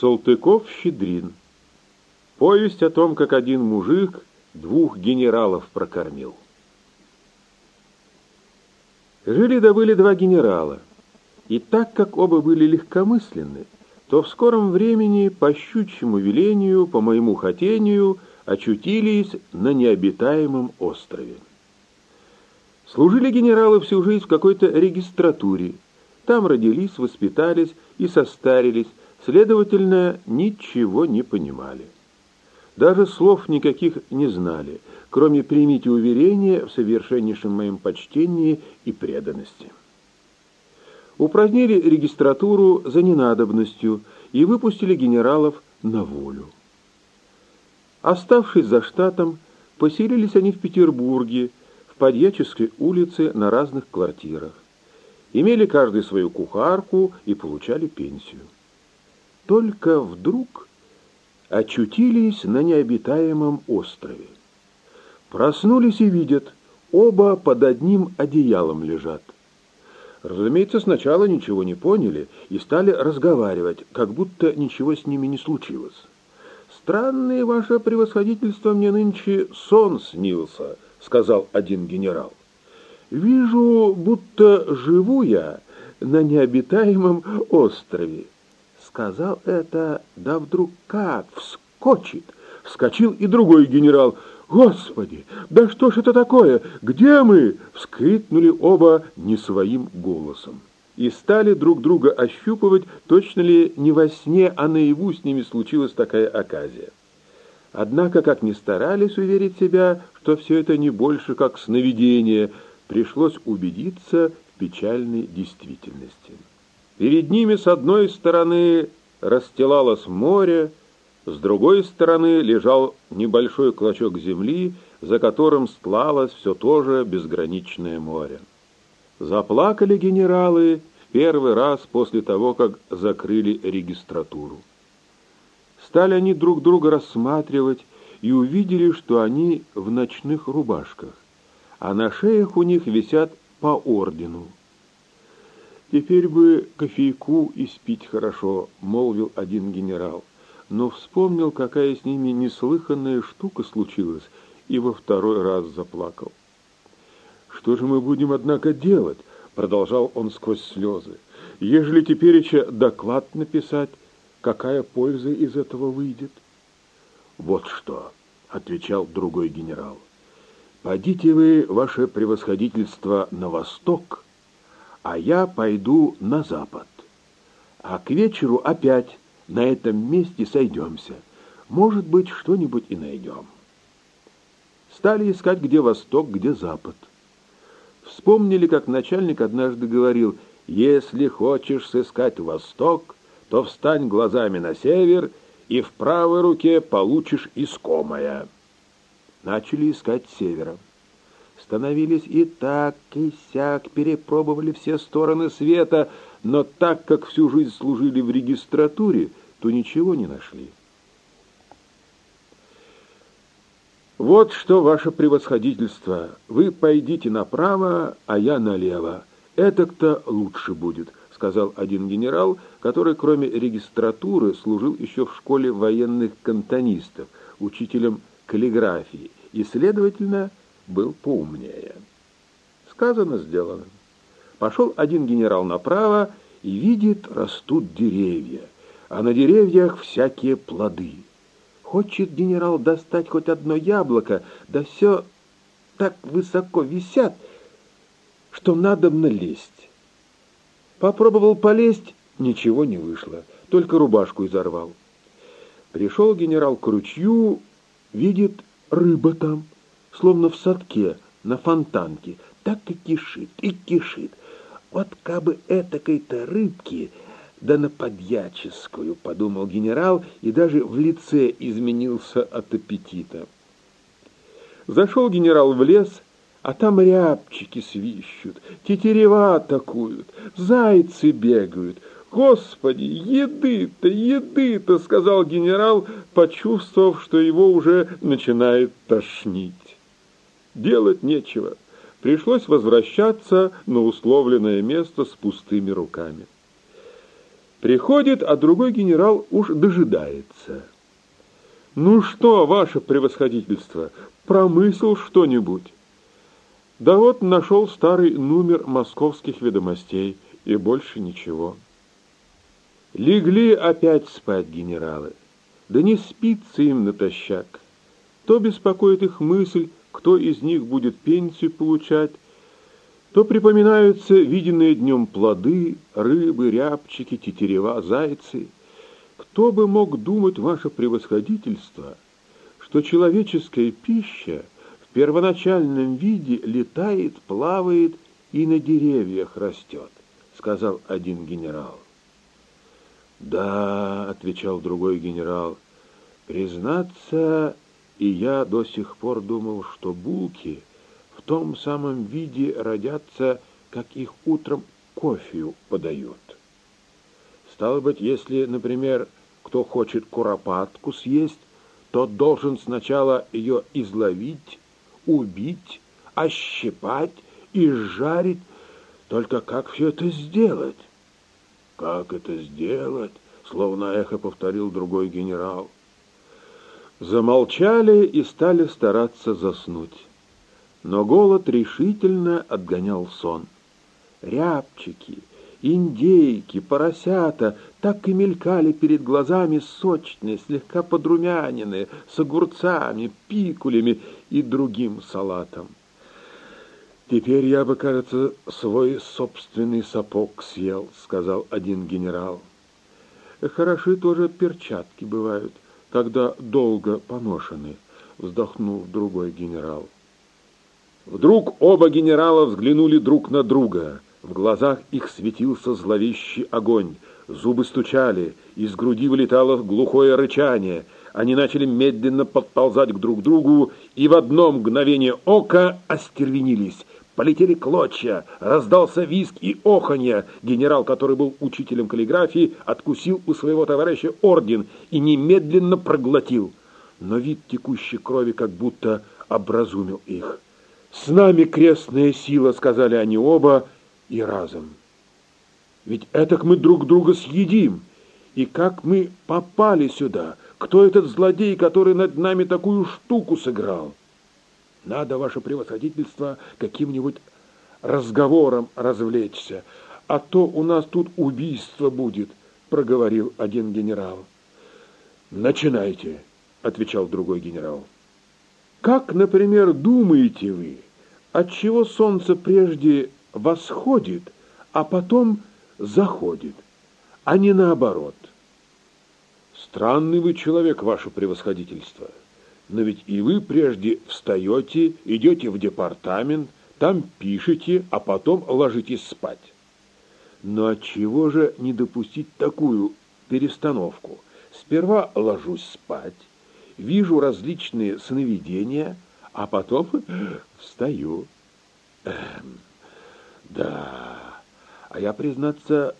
Салтыков-Щедрин. Повесть о том, как один мужик двух генералов прокормил. Жили да были два генерала, и так как оба были легкомысленны, то в скором времени по щучьему велению, по моему хотению, очутились на необитаемом острове. Служили генералы всю жизнь в какой-то регистратуре. Там родились, воспитались и состарились, следовательно, ничего не понимали. Даже слов никаких не знали, кроме «примите уверение в совершеннейшем моем почтении и преданности». Упразднили регистратуру за ненадобностью и выпустили генералов на волю. Оставшись за штатом, поселились они в Петербурге, в Подьяческой улице на разных квартирах. Имели каждый свою кухарку и получали пенсию. Только вдруг очутились на необитаемом острове. Проснулись и видят, оба под одним одеялом лежат. Разумеется, сначала ничего не поняли и стали разговаривать, как будто ничего с ними не случилось. «Странное ваше превосходительство мне нынче сон снился», — сказал один генерал. «Вижу, будто живу я на необитаемом острове сказал это, да вдруг как вскочит. Вскочил и другой генерал. «Господи, да что ж это такое? Где мы?» — вскрикнули оба не своим голосом. И стали друг друга ощупывать, точно ли не во сне, а наяву с ними случилась такая оказия. Однако, как ни старались уверить себя, что все это не больше как сновидение, пришлось убедиться в печальной действительности. Перед ними с одной стороны расстилалось море, с другой стороны лежал небольшой клочок земли, за которым стлалось все то же безграничное море. Заплакали генералы в первый раз после того, как закрыли регистратуру. Стали они друг друга рассматривать и увидели, что они в ночных рубашках, а на шеях у них висят по ордену. «Теперь бы кофейку и спить хорошо», — молвил один генерал. Но вспомнил, какая с ними неслыханная штука случилась, и во второй раз заплакал. «Что же мы будем, однако, делать?» — продолжал он сквозь слезы. «Ежели теперь еще доклад написать, какая польза из этого выйдет?» «Вот что», — отвечал другой генерал. «Пойдите вы, ваше превосходительство, на восток» а я пойду на запад. А к вечеру опять на этом месте сойдемся. Может быть, что-нибудь и найдем. Стали искать, где восток, где запад. Вспомнили, как начальник однажды говорил, «Если хочешь сыскать восток, то встань глазами на север, и в правой руке получишь искомое». Начали искать севера становились и так, и сяк, перепробовали все стороны света, но так как всю жизнь служили в регистратуре, то ничего не нашли. «Вот что, ваше превосходительство, вы пойдите направо, а я налево. Это-то лучше будет», — сказал один генерал, который, кроме регистратуры, служил еще в школе военных кантонистов, учителем каллиграфии и, следовательно, был поумнее. Сказано, сделано. Пошел один генерал направо и видит, растут деревья, а на деревьях всякие плоды. Хочет генерал достать хоть одно яблоко, да все так высоко висят, что надо налезть. Попробовал полезть, ничего не вышло, только рубашку изорвал. Пришел генерал к ручью, видит, рыба там словно в садке, на фонтанке, так и кишит, и кишит. Вот кабы этакой-то рыбки, да на подьяческую, подумал генерал, и даже в лице изменился от аппетита. Зашел генерал в лес, а там рябчики свищут, тетерева атакуют, зайцы бегают. «Господи, еды-то, еды-то!» — сказал генерал, почувствовав, что его уже начинает тошнить. Делать нечего. Пришлось возвращаться на условленное место с пустыми руками. Приходит, а другой генерал уж дожидается. «Ну что, ваше превосходительство, промысел что-нибудь?» Да вот нашел старый номер московских ведомостей, и больше ничего. Легли опять спать генералы. Да не спится им натощак. То беспокоит их мысль, кто из них будет пенсию получать, то припоминаются виденные днем плоды, рыбы, рябчики, тетерева, зайцы. Кто бы мог думать, ваше превосходительство, что человеческая пища в первоначальном виде летает, плавает и на деревьях растет, сказал один генерал. Да, отвечал другой генерал, признаться, и я до сих пор думал, что булки — в том самом виде родятся, как их утром кофею подают. Стало быть, если, например, кто хочет куропатку съесть, тот должен сначала ее изловить, убить, ощипать и жарить. Только как все это сделать? Как это сделать? Словно эхо повторил другой генерал. Замолчали и стали стараться заснуть. Но голод решительно отгонял сон. Рябчики, индейки, поросята так и мелькали перед глазами сочные, слегка подрумяненные, с огурцами, пикулями и другим салатом. «Теперь я бы, кажется, свой собственный сапог съел», — сказал один генерал. «Хороши тоже перчатки бывают, когда долго поношены», — вздохнул другой генерал. Вдруг оба генерала взглянули друг на друга. В глазах их светился зловещий огонь. Зубы стучали, из груди вылетало глухое рычание. Они начали медленно подползать к друг другу и в одно мгновение ока остервенились. Полетели клочья, раздался визг и оханье. Генерал, который был учителем каллиграфии, откусил у своего товарища орден и немедленно проглотил. Но вид текущей крови как будто образумил их. «С нами крестная сила», — сказали они оба и разом. «Ведь этак мы друг друга съедим. И как мы попали сюда? Кто этот злодей, который над нами такую штуку сыграл? Надо, ваше превосходительство, каким-нибудь разговором развлечься, а то у нас тут убийство будет», — проговорил один генерал. «Начинайте», — отвечал другой генерал. Как, например, думаете вы, отчего солнце прежде восходит, а потом заходит, а не наоборот? Странный вы человек, ваше превосходительство. Но ведь и вы прежде встаете, идете в департамент, там пишете, а потом ложитесь спать. Но отчего же не допустить такую перестановку? Сперва ложусь спать, вижу различные сновидения, а потом встаю. Эм, да, а я, признаться,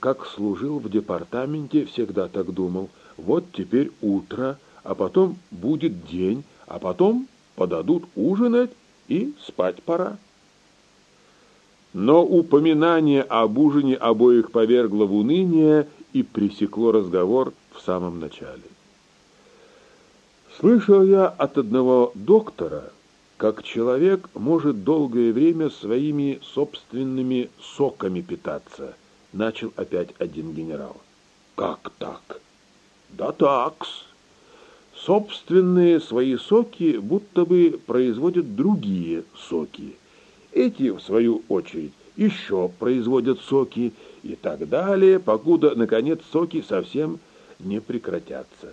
как служил в департаменте, всегда так думал. Вот теперь утро, а потом будет день, а потом подадут ужинать и спать пора. Но упоминание об ужине обоих повергло в уныние и пресекло разговор в самом начале. Слышал я от одного доктора, как человек может долгое время своими собственными соками питаться, начал опять один генерал. Как так? Да такс. Собственные свои соки будто бы производят другие соки. Эти, в свою очередь, еще производят соки и так далее, покуда, наконец, соки совсем не прекратятся.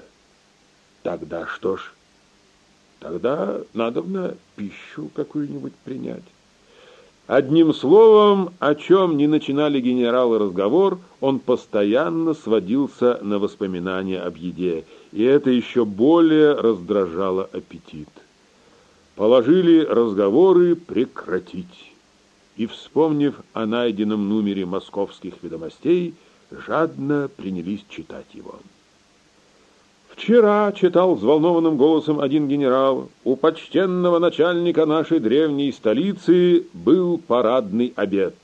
Тогда что ж? Тогда надо на пищу какую-нибудь принять. Одним словом, о чем не начинали генералы разговор, он постоянно сводился на воспоминания об еде, и это еще более раздражало аппетит. Положили разговоры прекратить. И, вспомнив о найденном номере московских ведомостей, жадно принялись читать его. Вчера, читал взволнованным голосом один генерал, у почтенного начальника нашей древней столицы был парадный обед.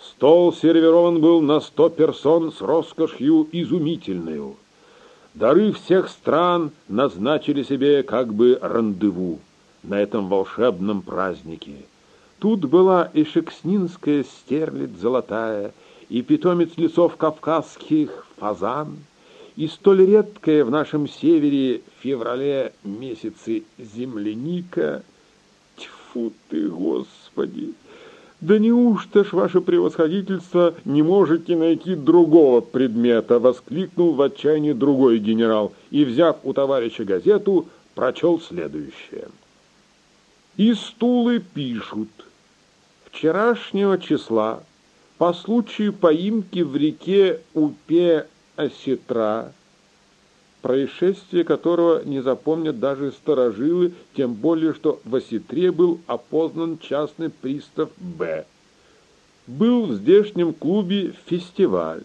Стол сервирован был на сто персон с роскошью изумительную. Дары всех стран назначили себе как бы рандеву на этом волшебном празднике. Тут была и шекснинская стерлядь золотая, и питомец лесов кавказских фазан, и столь редкая в нашем севере феврале месяце земляника. Тьфу ты, Господи! «Да неужто ж, ваше превосходительство, не можете найти другого предмета?» — воскликнул в отчаянии другой генерал и, взяв у товарища газету, прочел следующее. «И стулы пишут. Вчерашнего числа по случаю поимки в реке Упе-Осетра происшествие которого не запомнят даже сторожилы, тем более, что в осетре был опознан частный пристав Б. Был в здешнем клубе фестиваль.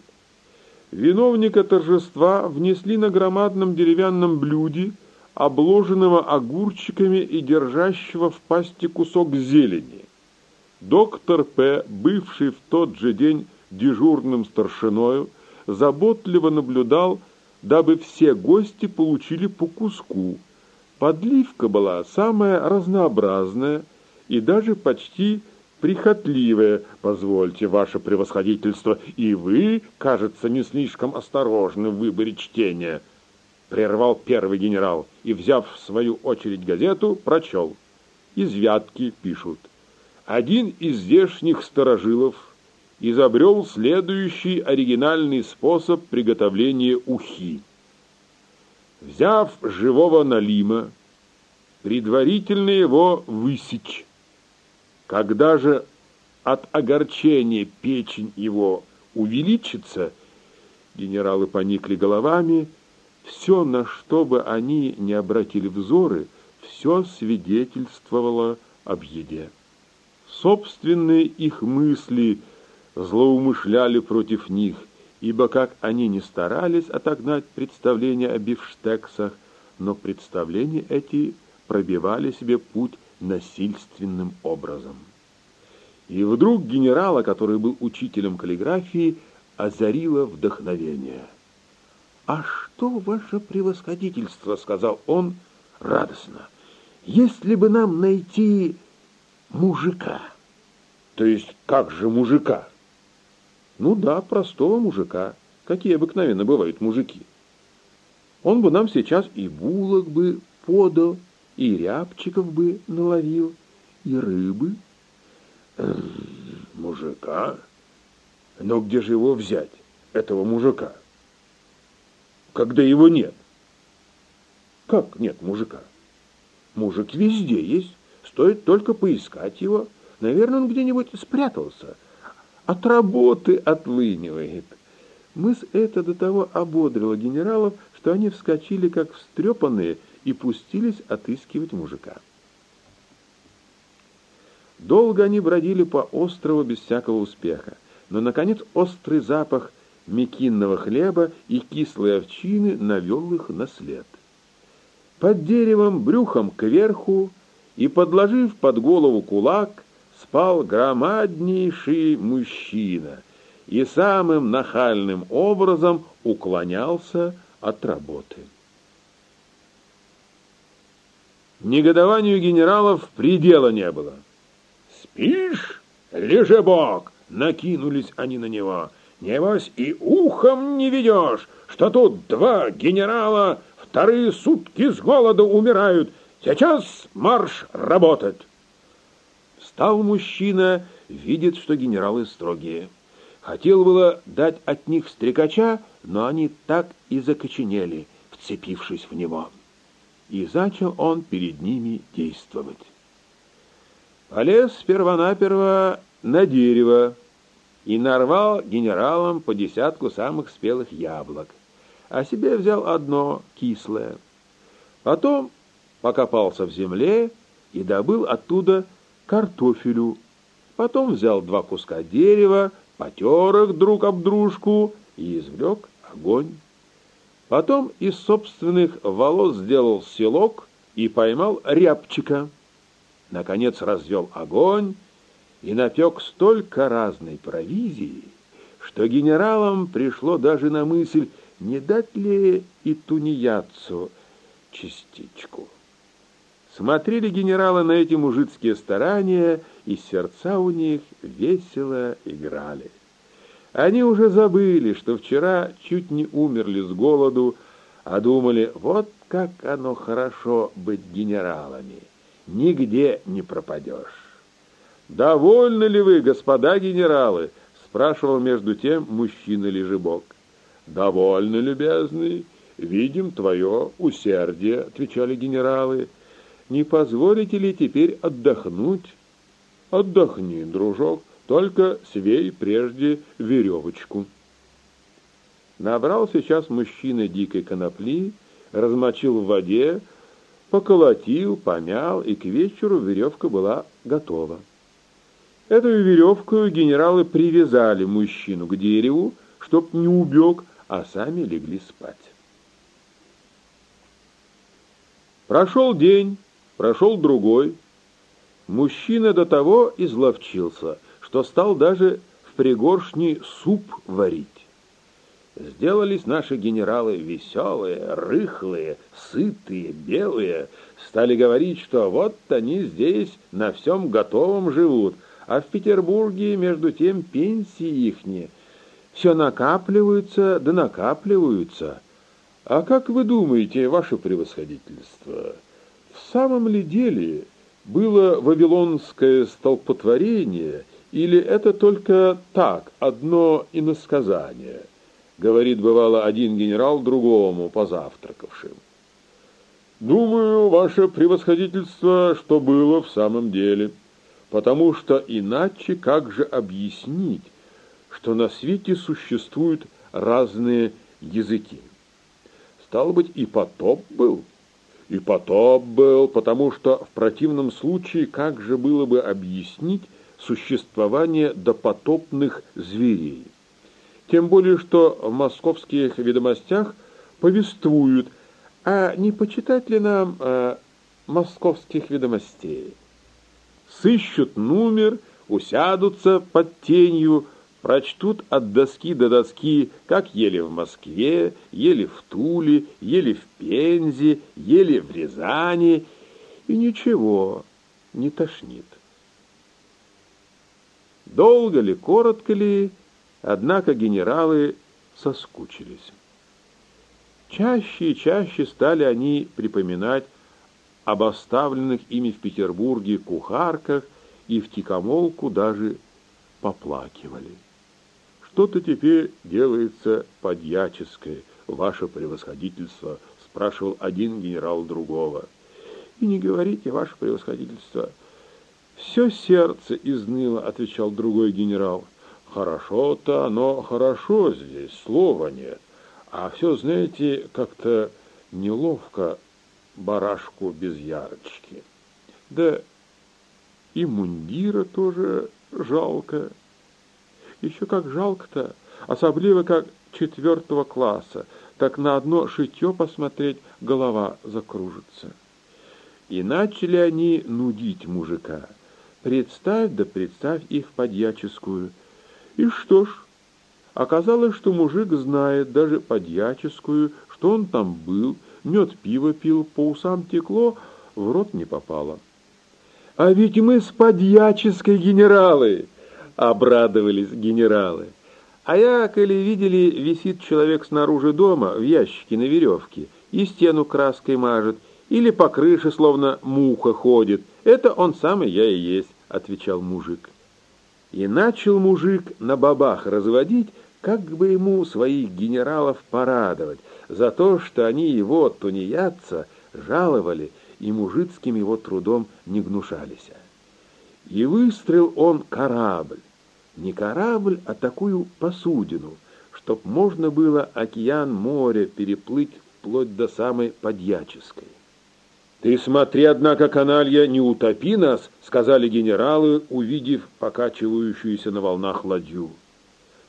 Виновника торжества внесли на громадном деревянном блюде, обложенного огурчиками и держащего в пасти кусок зелени. Доктор П., бывший в тот же день дежурным старшиною, заботливо наблюдал дабы все гости получили по куску. Подливка была самая разнообразная и даже почти прихотливая, позвольте, ваше превосходительство, и вы, кажется, не слишком осторожны в выборе чтения, прервал первый генерал и, взяв в свою очередь газету, прочел. Из Вятки пишут. Один из здешних сторожилов изобрел следующий оригинальный способ приготовления ухи. Взяв живого налима, предварительно его высечь. Когда же от огорчения печень его увеличится, генералы поникли головами, все, на что бы они не обратили взоры, все свидетельствовало об еде. Собственные их мысли – злоумышляли против них, ибо как они не старались отогнать представления о бифштексах, но представления эти пробивали себе путь насильственным образом. И вдруг генерала, который был учителем каллиграфии, озарило вдохновение. «А что, ваше превосходительство?» — сказал он радостно. «Если бы нам найти мужика». «То есть как же мужика?» Ну да, простого мужика, какие обыкновенно бывают мужики. Он бы нам сейчас и булок бы подал, и рябчиков бы наловил, и рыбы. Мужика? Но где же его взять, этого мужика? Когда его нет? Как нет мужика? Мужик везде есть, стоит только поискать его. Наверное, он где-нибудь спрятался, от работы отлынивает. Мысль эта до того ободрила генералов, что они вскочили, как встрепанные, и пустились отыскивать мужика. Долго они бродили по острову без всякого успеха, но, наконец, острый запах мекинного хлеба и кислой овчины навел их на след. Под деревом, брюхом кверху и подложив под голову кулак, спал громаднейший мужчина и самым нахальным образом уклонялся от работы. Негодованию генералов предела не было. «Спишь, лежебок?» — накинулись они на него. «Небось и ухом не ведешь, что тут два генерала вторые сутки с голода умирают. Сейчас марш работать!» Встал мужчина, видит, что генералы строгие. Хотел было дать от них стрекача, но они так и закоченели, вцепившись в него. И начал он перед ними действовать. Полез сперва-наперво на дерево и нарвал генералам по десятку самых спелых яблок, а себе взял одно кислое. Потом покопался в земле и добыл оттуда картофелю. Потом взял два куска дерева, потер их друг об дружку и извлек огонь. Потом из собственных волос сделал селок и поймал рябчика. Наконец развел огонь и напек столько разной провизии, что генералам пришло даже на мысль, не дать ли и тунеядцу частичку. Смотрели генералы на эти мужицкие старания, и сердца у них весело играли. Они уже забыли, что вчера чуть не умерли с голоду, а думали, вот как оно хорошо быть генералами, нигде не пропадешь. «Довольны ли вы, господа генералы?» — спрашивал между тем мужчина-лежебок. «Довольны, любезный, видим твое усердие», — отвечали генералы. «Не позволите ли теперь отдохнуть?» «Отдохни, дружок, только свей прежде веревочку». Набрал сейчас мужчина дикой конопли, размочил в воде, поколотил, помял, и к вечеру веревка была готова. Эту веревку генералы привязали мужчину к дереву, чтоб не убег, а сами легли спать. Прошел день, прошел другой. Мужчина до того изловчился, что стал даже в пригоршни суп варить. Сделались наши генералы веселые, рыхлые, сытые, белые. Стали говорить, что вот они здесь на всем готовом живут, а в Петербурге, между тем, пенсии ихние все накапливаются да накапливаются. А как вы думаете, ваше превосходительство, самом ли деле было вавилонское столпотворение, или это только так, одно иносказание, говорит, бывало, один генерал другому, позавтракавшим. Думаю, ваше превосходительство, что было в самом деле – потому что иначе как же объяснить, что на свете существуют разные языки? Стало быть, и потоп был, и потоп был, потому что в противном случае как же было бы объяснить существование допотопных зверей? Тем более, что в московских ведомостях повествуют, а не почитать ли нам э, московских ведомостей? сыщут номер, усядутся под тенью, прочтут от доски до доски, как ели в Москве, ели в Туле, ели в Пензе, ели в Рязани, и ничего, не тошнит. Долго ли, коротко ли, однако генералы соскучились. Чаще и чаще стали они припоминать об оставленных ими в Петербурге кухарках и в тикомолку даже поплакивали. «Что-то теперь делается подьяческое, ваше превосходительство», спрашивал один генерал другого. «И не говорите, ваше превосходительство». «Все сердце изныло», — отвечал другой генерал. «Хорошо-то оно хорошо здесь, слова нет. А все, знаете, как-то неловко барашку без ярочки. Да и мундира тоже жалко. Еще как жалко-то, особливо как четвертого класса, так на одно шитье посмотреть голова закружится. И начали они нудить мужика. Представь да представь их подьяческую. И что ж, оказалось, что мужик знает даже подьяческую, что он там был, мед пиво пил, по усам текло, в рот не попало. «А ведь мы с подьяческой генералы!» — обрадовались генералы. А я, коли видели, висит человек снаружи дома в ящике на веревке и стену краской мажет, или по крыше словно муха ходит. Это он самый я и есть, — отвечал мужик. И начал мужик на бабах разводить, как бы ему своих генералов порадовать, за то, что они его, тунеядца, жаловали и мужицким его трудом не гнушались. И выстроил он корабль, не корабль, а такую посудину, чтоб можно было океан море переплыть вплоть до самой Подьяческой. «Ты смотри, однако, каналья, не утопи нас», — сказали генералы, увидев покачивающуюся на волнах ладью.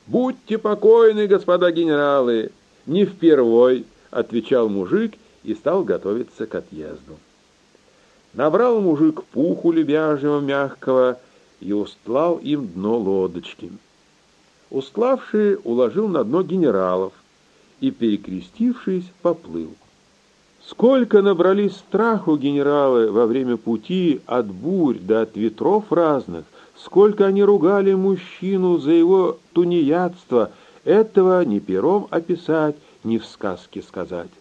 «Будьте покойны, господа генералы, «Не впервой», — отвечал мужик и стал готовиться к отъезду. Набрал мужик пуху лебяжьего мягкого, и устлал им дно лодочки. Устлавший уложил на дно генералов и, перекрестившись, поплыл. Сколько набрались страху генералы во время пути от бурь до от ветров разных, сколько они ругали мужчину за его тунеядство, этого ни пером описать, ни в сказке сказать.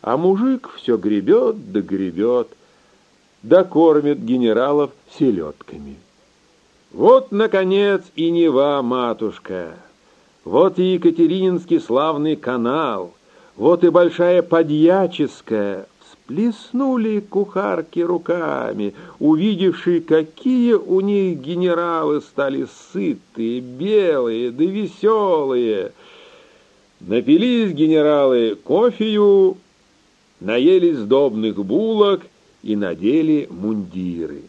А мужик все гребет да гребет, да кормит генералов селедками. Вот, наконец, и Нева, матушка, вот и Екатерининский славный канал, вот и Большая Подьяческая, всплеснули кухарки руками, увидевшие, какие у них генералы стали сытые, белые да веселые. Напились генералы кофею, наелись сдобных булок и надели мундиры.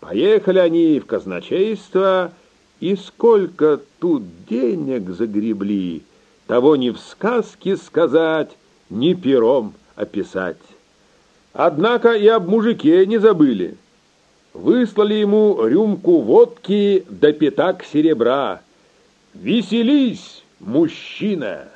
Поехали они в казначейство, и сколько тут денег загребли, того ни в сказке сказать, ни пером описать. Однако и об мужике не забыли. Выслали ему рюмку водки да пятак серебра. «Веселись, мужчина!»